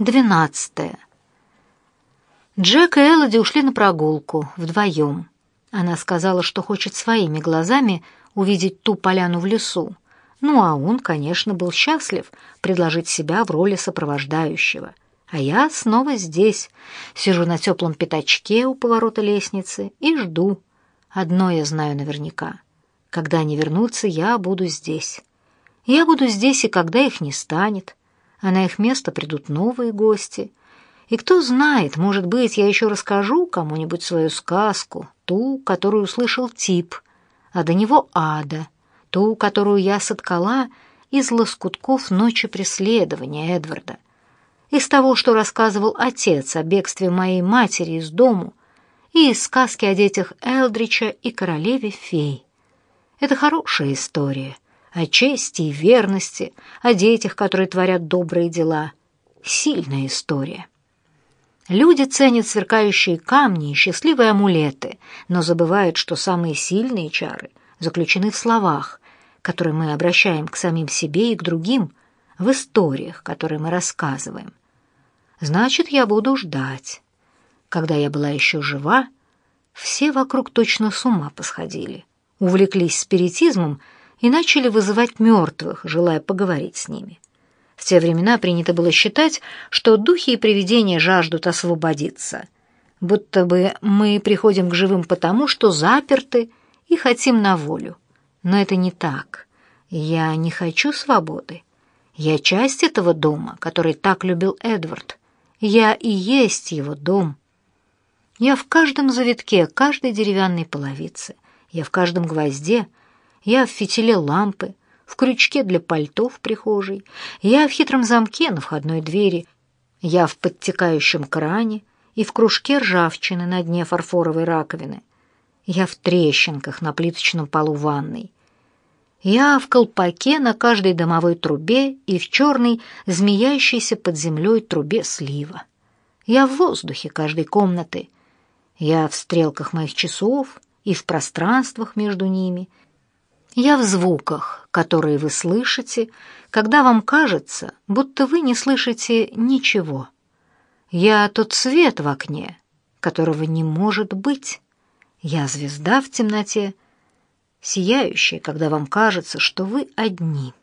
Двенадцатое. Джек и Элоди ушли на прогулку вдвоем. Она сказала, что хочет своими глазами увидеть ту поляну в лесу. Ну, а он, конечно, был счастлив предложить себя в роли сопровождающего. А я снова здесь, сижу на теплом пятачке у поворота лестницы и жду. Одно я знаю наверняка. Когда они вернутся, я буду здесь. Я буду здесь, и когда их не станет а на их место придут новые гости. И кто знает, может быть, я еще расскажу кому-нибудь свою сказку, ту, которую услышал Тип, а до него Ада, ту, которую я соткала из лоскутков ночи преследования Эдварда, из того, что рассказывал отец о бегстве моей матери из дому, и из сказки о детях Элдрича и королеве фей. Это хорошая история — о чести и верности, о детях, которые творят добрые дела. Сильная история. Люди ценят сверкающие камни и счастливые амулеты, но забывают, что самые сильные чары заключены в словах, которые мы обращаем к самим себе и к другим, в историях, которые мы рассказываем. Значит, я буду ждать. Когда я была еще жива, все вокруг точно с ума посходили, увлеклись спиритизмом и начали вызывать мертвых, желая поговорить с ними. В те времена принято было считать, что духи и привидения жаждут освободиться, будто бы мы приходим к живым потому, что заперты и хотим на волю. Но это не так. Я не хочу свободы. Я часть этого дома, который так любил Эдвард. Я и есть его дом. Я в каждом завитке, каждой деревянной половице. Я в каждом гвозде — я в фитиле лампы, в крючке для пальто в прихожей, я в хитром замке на входной двери, я в подтекающем кране и в кружке ржавчины на дне фарфоровой раковины. Я в трещинках на плиточном полу ванной. Я в колпаке на каждой домовой трубе и в черной, змеящейся под землей трубе слива. Я в воздухе каждой комнаты. Я в стрелках моих часов и в пространствах между ними — я в звуках, которые вы слышите, когда вам кажется, будто вы не слышите ничего. Я тот свет в окне, которого не может быть. Я звезда в темноте, сияющая, когда вам кажется, что вы одни».